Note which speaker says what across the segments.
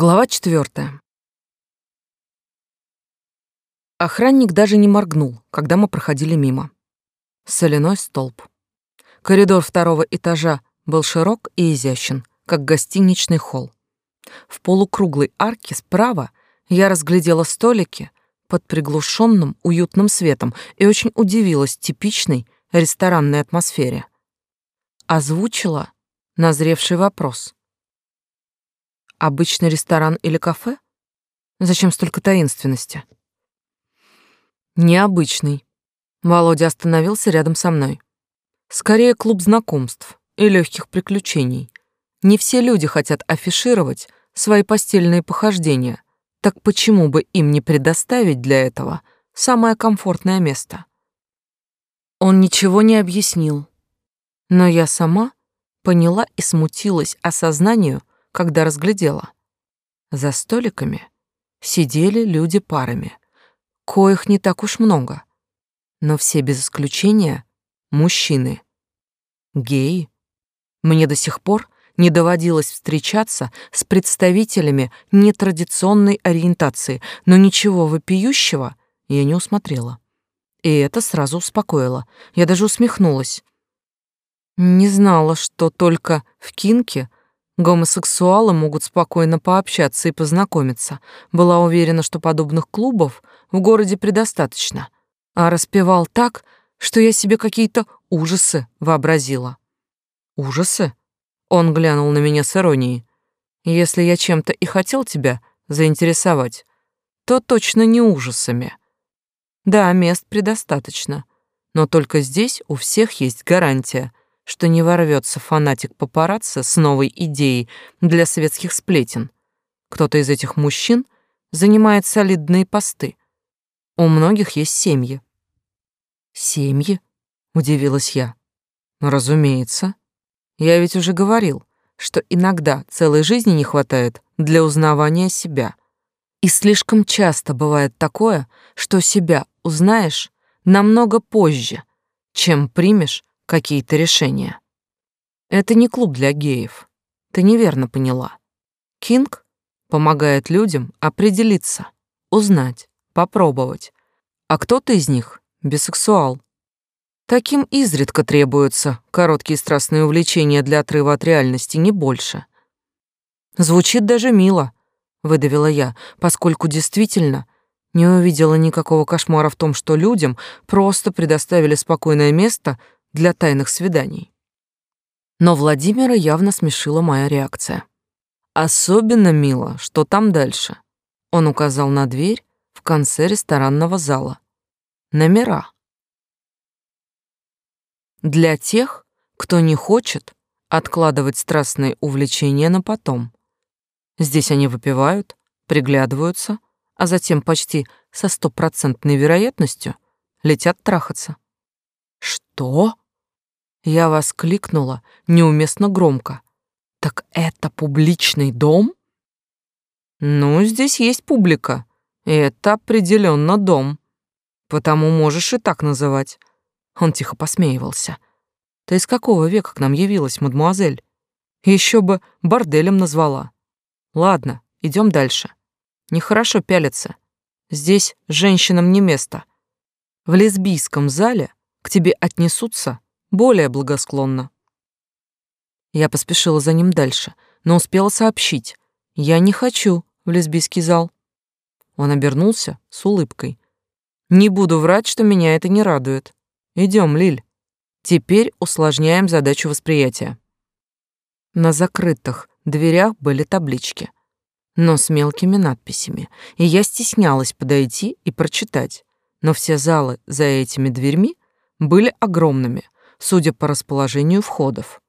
Speaker 1: Глава четвертая. Охранник даже не моргнул, когда мы проходили мимо. Соляной столб. Коридор второго этажа был широк и изящен, как гостиничный холл. В полукруглой арке справа я разглядела столики под приглушенным уютным светом и очень удивилась типичной ресторанной атмосфере. Озвучила назревший вопрос. Обычный ресторан или кафе? Зачем столько таинственности? Необычный. Володя остановился рядом со мной. Скорее клуб знакомств и легких приключений. Не все люди хотят афишировать свои постельные похождения, так почему бы им не предоставить для этого самое комфортное место? Он ничего не объяснил, но я сама поняла и смутилась осознанию, когда разглядела. За столиками сидели люди парами, коих не так уж много, но все без исключения мужчины. Геи. Мне до сих пор не доводилось встречаться с представителями нетрадиционной ориентации, но ничего вопиющего я не усмотрела. И это сразу успокоило. Я даже усмехнулась. Не знала, что только в кинке гомосексуалы могут спокойно пообщаться и познакомиться. Была уверена, что подобных клубов в городе предостаточно. А распевал так, что я себе какие-то ужасы вообразила. Ужасы? Он глянул на меня с иронией. Если я чем-то и хотел тебя заинтересовать, то точно не ужасами. Да, мест предостаточно, но только здесь у всех есть гарантия, что не ворвется фанатик папарацци с новой идеей для светских сплетен. Кто-то из этих мужчин занимает солидные посты. У многих есть семьи. Семьи? Удивилась я. Разумеется. Я ведь уже говорил, что иногда целой жизни не хватает для узнавания себя. И слишком часто бывает такое, что себя узнаешь намного позже, чем примешь какие-то решения. Это не клуб для геев. Ты неверно поняла. Кинг помогает людям определиться, узнать, попробовать. А кто-то из них бисексуал. Таким изредка требуются короткие страстные увлечения для отрыва от реальности, не больше. Звучит даже мило, выдавила я, поскольку действительно не увидела никакого кошмара в том, что людям просто предоставили спокойное место для тайных свиданий. Но Владимира явно смешила моя реакция. Особенно мило, что там дальше. Он указал на дверь в конце ресторанного зала. Номера для тех, кто не хочет откладывать страстные увлечения на потом. Здесь они выпивают, приглядываются, а затем почти со стопроцентной вероятностью летят трахаться. «Что?» Я воскликнула неуместно громко. «Так это публичный дом?» «Ну, здесь есть публика, и это определенно дом, потому можешь и так называть. Он тихо посмеивался. «Ты из какого века к нам явилась, мадмуазель? Еще бы борделем назвала. Ладно, идем дальше. Нехорошо пялиться. Здесь женщинам не место. В лесбийском зале к тебе отнесутся более благосклонно». Я поспешила за ним дальше, но успела сообщить. «Я не хочу в лесбийский зал». Он обернулся с улыбкой. «Не буду врать, что меня это не радует. Идем, Лиль. Теперь усложняем задачу восприятия. На закрытых дверях были таблички, но с мелкими надписями, и я стеснялась подойти и прочитать. Но все залы за этими дверьми были огромными, судя по расположению входов.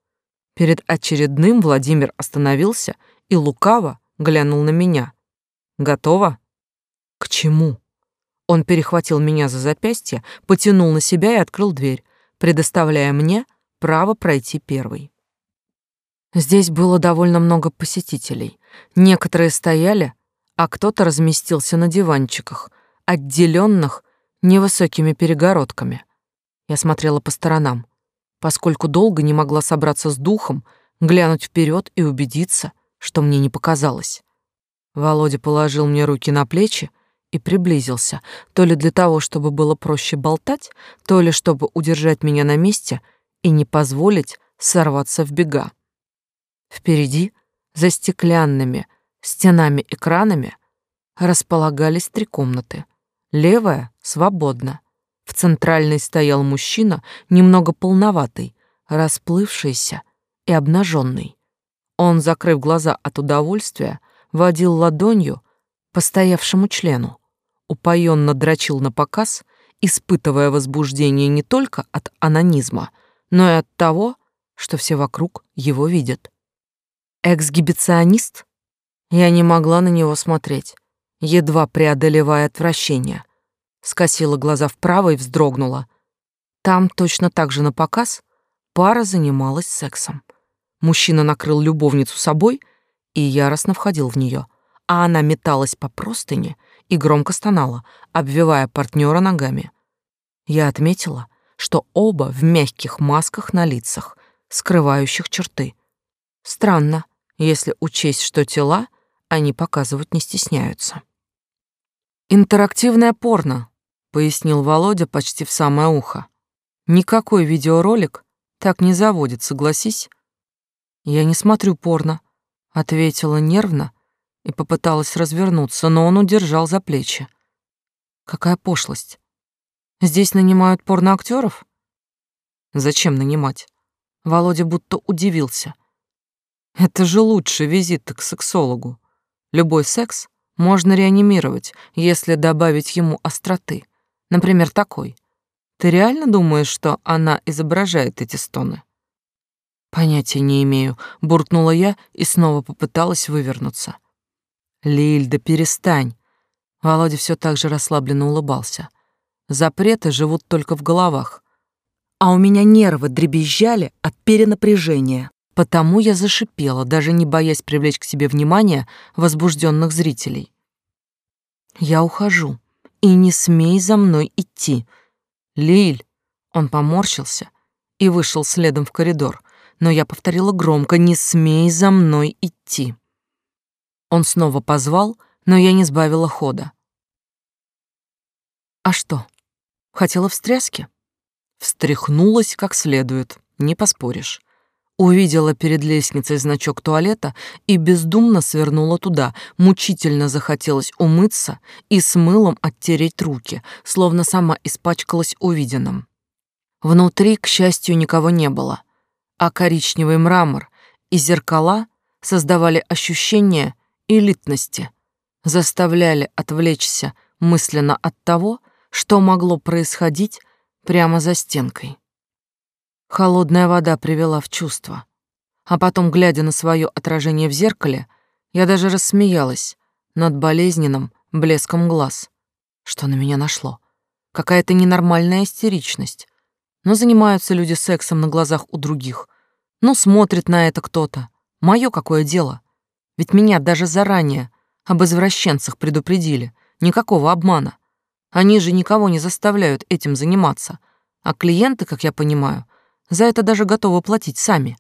Speaker 1: Перед очередным Владимир остановился и лукаво глянул на меня. «Готово?» «К чему?» Он перехватил меня за запястье, потянул на себя и открыл дверь, предоставляя мне право пройти первой. Здесь было довольно много посетителей. Некоторые стояли, а кто-то разместился на диванчиках, отделенных невысокими перегородками. Я смотрела по сторонам, поскольку долго не могла собраться с духом, глянуть вперед и убедиться, что мне не показалось. Володя положил мне руки на плечи и приблизился, то ли для того, чтобы было проще болтать, то ли чтобы удержать меня на месте и не позволить сорваться в бега. Впереди, за стеклянными стенами-экранами, располагались три комнаты. Левая — свободна. В центральной стоял мужчина, немного полноватый, расплывшийся и обнаженный. Он, закрыв глаза от удовольствия, водил ладонью по стоявшему члену, упоенно дрочил на показ, испытывая возбуждение не только от анонизма, но и от того, что все вокруг его видят. Эксгибиционист? Я не могла на него смотреть, едва преодолевая отвращение. Скосила глаза вправо и вздрогнула. Там точно так же на показ пара занималась сексом. Мужчина накрыл любовницу собой и яростно входил в нее, а она металась по простыне и громко стонала, обвивая партнера ногами. Я отметила, что оба в мягких масках на лицах, скрывающих черты. Странно, если учесть, что тела они показывать не стесняются. «Интерактивное порно», — пояснил Володя почти в самое ухо. «Никакой видеоролик так не заводит, согласись?» «Я не смотрю порно», — ответила нервно и попыталась развернуться, но он удержал за плечи. «Какая пошлость! Здесь нанимают порноактеров?» «Зачем нанимать?» Володя будто удивился. «Это же лучший визит к сексологу. Любой секс можно реанимировать, если добавить ему остроты. Например, такой. Ты реально думаешь, что она изображает эти стоны? Понятия не имею, буркнула я и снова попыталась вывернуться. Лиль, да перестань. Володя все так же расслабленно улыбался. Запреты живут только в головах. А у меня нервы дребезжали от перенапряжения. Потому я зашипела, даже не боясь привлечь к себе внимание возбужденных зрителей. Я ухожу, и не смей за мной идти. Лиль, он поморщился и вышел следом в коридор, но я повторила громко: "Не смей за мной идти". Он снова позвал, но я не сбавила хода. А что? Хотела встряски? Встряхнулась как следует, не поспоришь. Увидела перед лестницей значок туалета и бездумно свернула туда. Мучительно захотелось умыться и с мылом оттереть руки, словно сама испачкалась увиденным. Внутри, к счастью, никого не было, а коричневый мрамор и зеркала создавали ощущение элитности, заставляли отвлечься мысленно от того, что могло происходить прямо за стенкой. Холодная вода привела в чувство. А потом, глядя на свое отражение в зеркале, я даже рассмеялась над болезненным блеском глаз. Что на меня нашло? Какая-то ненормальная истеричность. Но занимаются люди сексом на глазах у других. Ну, смотрит на это кто-то. Мое какое дело? Ведь меня даже заранее об извращенцах предупредили. Никакого обмана. Они же никого не заставляют этим заниматься. А клиенты, как я понимаю, за это даже готовы платить сами.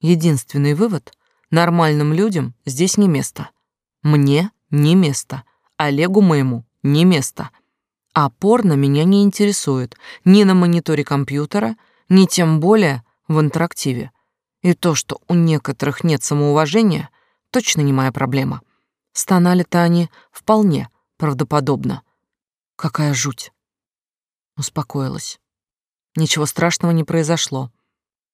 Speaker 1: Единственный вывод — нормальным людям здесь не место. Мне не место. Олегу моему не место. А порно меня не интересует ни на мониторе компьютера, ни тем более в интерактиве. И то, что у некоторых нет самоуважения, точно не моя проблема. Стонали-то они вполне правдоподобно. Какая жуть. Успокоилась. Ничего страшного не произошло.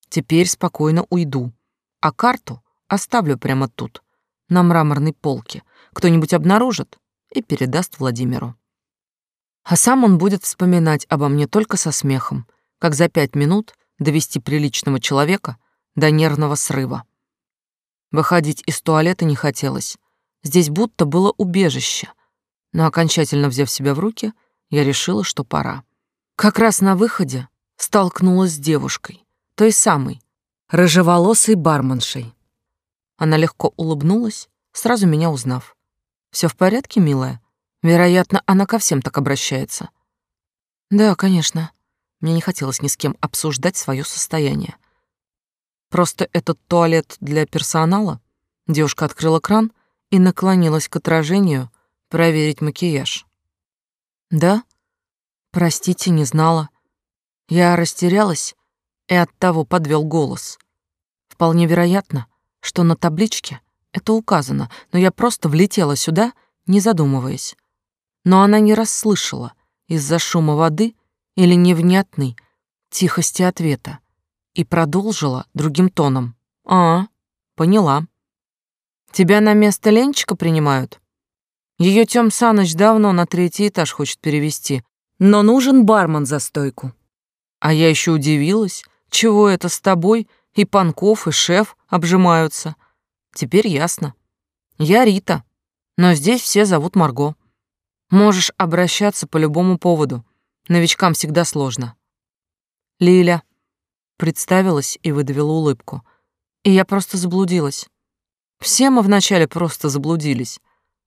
Speaker 1: Теперь спокойно уйду. А карту оставлю прямо тут, на мраморной полке. Кто-нибудь обнаружит и передаст Владимиру. А сам он будет вспоминать обо мне только со смехом, как за пять минут довести приличного человека до нервного срыва. Выходить из туалета не хотелось. Здесь будто было убежище. Но окончательно взяв себя в руки, я решила, что пора. Как раз на выходе столкнулась с девушкой, той самой, рыжеволосой барменшей. Она легко улыбнулась, сразу меня узнав. Все в порядке, милая? Вероятно, она ко всем так обращается. Да, конечно. Мне не хотелось ни с кем обсуждать свое состояние. Просто этот туалет для персонала. Девушка открыла кран и наклонилась к отражению проверить макияж. Да? Простите, не знала. Я растерялась и оттого подвел голос. Вполне вероятно, что на табличке это указано, но я просто влетела сюда, не задумываясь. Но она не расслышала из-за шума воды или невнятной тихости ответа и продолжила другим тоном. «А, поняла. Тебя на место Ленчика принимают? Ее Тём Саныч давно на третий этаж хочет перевести, но нужен бармен за стойку. А я еще удивилась, чего это с тобой и Панков, и шеф обжимаются. Теперь ясно. Я Рита, но здесь все зовут Марго. Можешь обращаться по любому поводу. Новичкам всегда сложно. Лиля. Представилась и выдавила улыбку. И я просто заблудилась. Все мы вначале просто заблудились.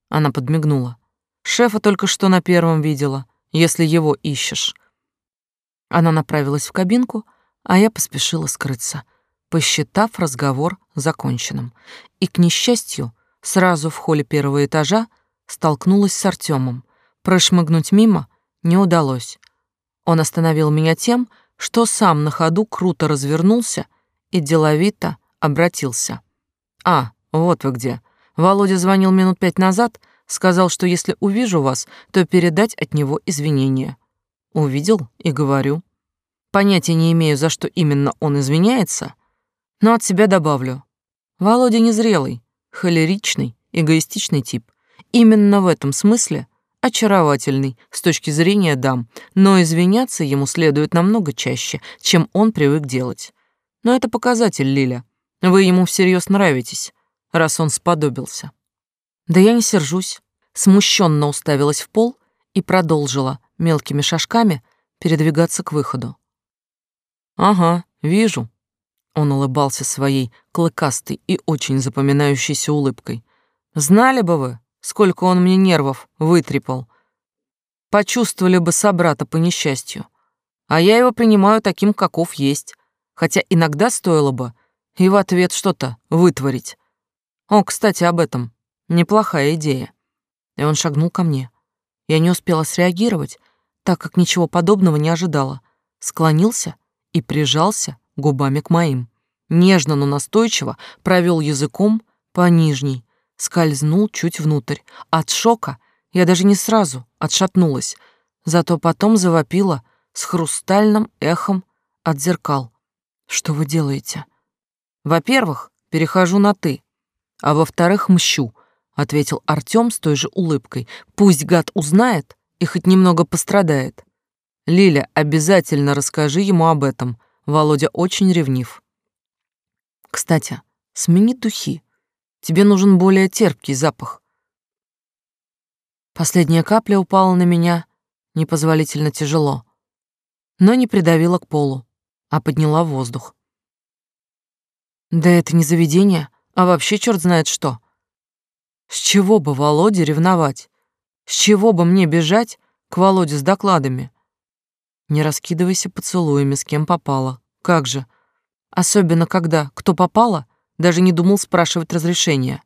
Speaker 1: Она подмигнула. Шефа только что на первом видела, если его ищешь. Она направилась в кабинку, а я поспешила скрыться посчитав разговор законченным. И, к несчастью, сразу в холле первого этажа столкнулась с Артемом. Прошмыгнуть мимо не удалось. Он остановил меня тем, что сам на ходу круто развернулся и деловито обратился. «А, вот вы где. Володя звонил минут пять назад, сказал, что если увижу вас, то передать от него извинения. Увидел и говорю. Понятия не имею, за что именно он извиняется, но от себя добавлю. Володя незрелый, холеричный, эгоистичный тип. Именно в этом смысле очаровательный с точки зрения дам, но извиняться ему следует намного чаще, чем он привык делать. Но это показатель, Лиля. Вы ему всерьез нравитесь, раз он сподобился. Да я не сержусь. Смущенно уставилась в пол и продолжила мелкими шажками передвигаться к выходу. Ага, вижу, он улыбался своей клыкастой и очень запоминающейся улыбкой. «Знали бы вы, сколько он мне нервов вытрепал. Почувствовали бы собрата по несчастью. А я его принимаю таким, каков есть, хотя иногда стоило бы и в ответ что-то вытворить. О, кстати, об этом. Неплохая идея». И он шагнул ко мне. Я не успела среагировать, так как ничего подобного не ожидала. Склонился и прижался губами к моим. Нежно, но настойчиво провел языком по нижней, скользнул чуть внутрь. От шока я даже не сразу отшатнулась, зато потом завопила с хрустальным эхом от зеркал. «Что вы делаете?» «Во-первых, перехожу на «ты», а во-вторых, мщу», — ответил Артём с той же улыбкой. «Пусть гад узнает и хоть немного пострадает. Лиля, обязательно расскажи ему об этом. Володя очень ревнив. Кстати, смени духи. Тебе нужен более терпкий запах. Последняя капля упала на меня непозволительно тяжело, но не придавила к полу, а подняла воздух. Да это не заведение, а вообще черт знает что. С чего бы Володе ревновать? С чего бы мне бежать к Володе с докладами? Не раскидывайся поцелуями, с кем попало. Как же? Особенно когда кто попало, даже не думал спрашивать разрешения.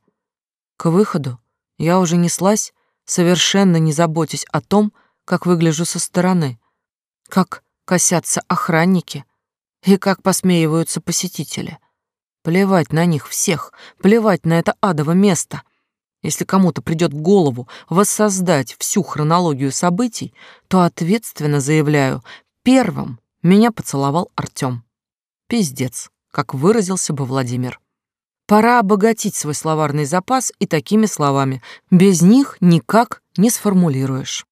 Speaker 1: К выходу я уже неслась, совершенно не заботясь о том, как выгляжу со стороны, как косятся охранники и как посмеиваются посетители. Плевать на них всех, плевать на это адово место — если кому-то придет в голову воссоздать всю хронологию событий, то ответственно заявляю, первым меня поцеловал Артём. Пиздец, как выразился бы Владимир. Пора обогатить свой словарный запас и такими словами. Без них никак не сформулируешь.